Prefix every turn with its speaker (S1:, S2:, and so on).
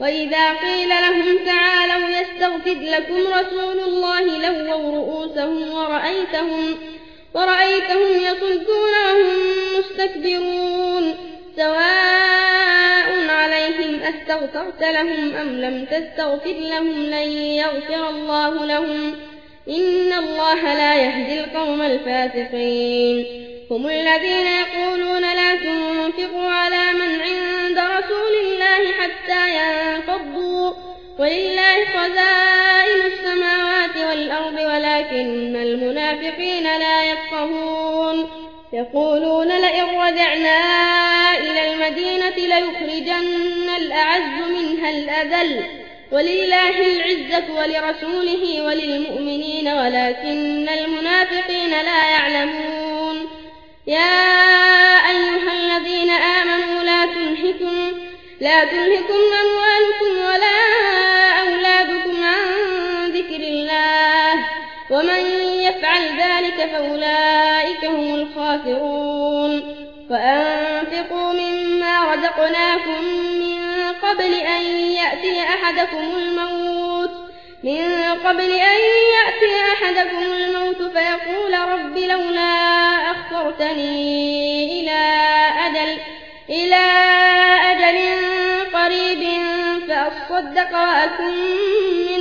S1: وإذا قيل لهم تعالوا يستغفر لكم رسول الله لووا رؤوسهم ورأيتهم, ورأيتهم يصدون وهم مستكبرون سواء عليهم أستغفرت لهم أم لم تستغفر لهم لن يغفر الله لهم إن الله لا يهدي القوم الفاسقين هم الذين يقولون لا تنفقوا حتى ينفضوا ولله خزائن السماوات والأرض ولكن المنافقين لا يفقهون. يقولون لئن رجعنا إلى المدينة ليخرجن الأعز منها الأذل. ولله العزة ولرسوله وللمؤمنين ولكن المنافقين لا يعلمون. يا أيها الذين آمنوا لا تلهكم, لا تلهكم ومن يفعل ذلك فأولئك هم الخاسرون. فأنفقوا مما رزقناكم من قبل أن يأتي أحدكم الموت. من قبل أن يأتي أحدكم الموت فيقول رب لولا أخرتني إلى أجل إلى أجل قريب فأصدق وأكن